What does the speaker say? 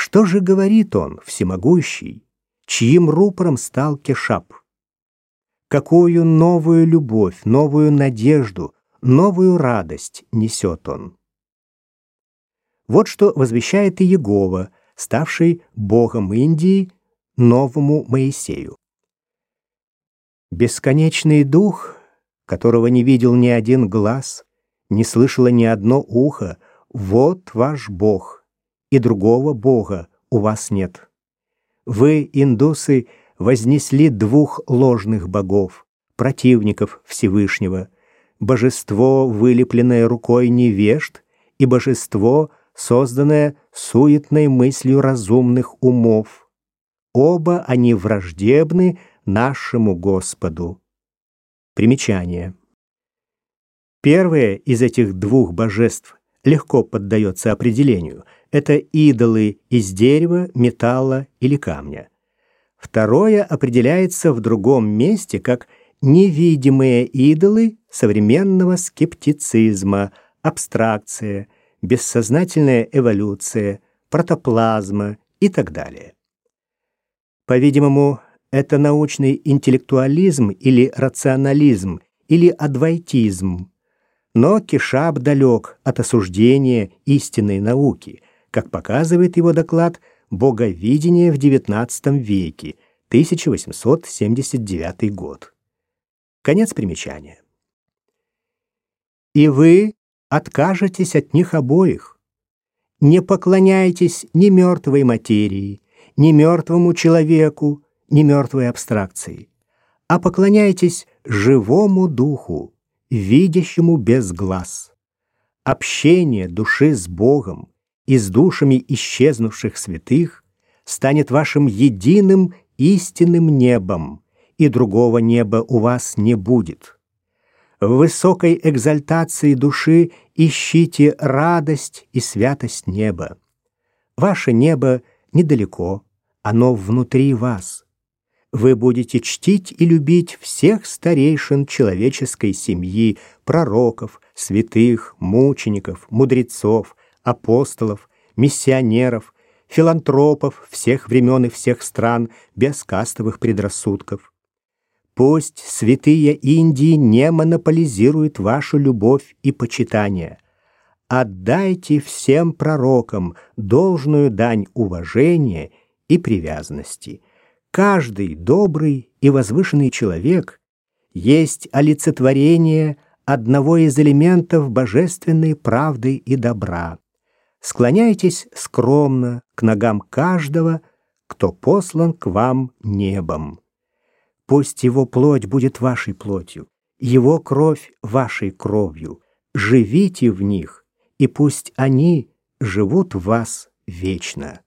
Что же говорит он, всемогущий, чьим рупором стал Кешап? Какую новую любовь, новую надежду, новую радость несет он? Вот что возвещает и Егова, ставший богом Индии, новому Моисею. Бесконечный дух, которого не видел ни один глаз, не слышало ни одно ухо, вот ваш бог и другого бога у вас нет. Вы, индусы, вознесли двух ложных богов, противников Всевышнего, божество, вылепленное рукой невежд, и божество, созданное суетной мыслью разумных умов. Оба они враждебны нашему Господу. Примечание. Первое из этих двух божеств легко поддается определению — это идолы из дерева, металла или камня. Второе определяется в другом месте как невидимые идолы современного скептицизма, абстракция, бессознательная эволюция, протоплазма и так далее. По-видимому, это научный интеллектуализм или рационализм или адвайтизм. Но Кишаб далек от осуждения истинной науки – как показывает его доклад «Боговидение в XIX веке», 1879 год. Конец примечания. И вы откажетесь от них обоих. Не поклоняйтесь ни мертвой материи, ни мертвому человеку, ни мертвой абстракции, а поклоняйтесь живому духу, видящему без глаз. Общение души с Богом, и с душами исчезнувших святых станет вашим единым истинным небом, и другого неба у вас не будет. В высокой экзальтации души ищите радость и святость неба. Ваше небо недалеко, оно внутри вас. Вы будете чтить и любить всех старейшин человеческой семьи, пророков, святых, мучеников, мудрецов, апостолов, миссионеров, филантропов всех времен и всех стран без кастовых предрассудков. Пусть святые Индии не монополизируют вашу любовь и почитание. Отдайте всем пророкам должную дань уважения и привязанности. Каждый добрый и возвышенный человек есть олицетворение одного из элементов божественной правды и добра склоняйтесь скромно к ногам каждого, кто послан к вам небом. Пусть его плоть будет вашей плотью, его кровь вашей кровью. Живите в них, и пусть они живут в вас вечно.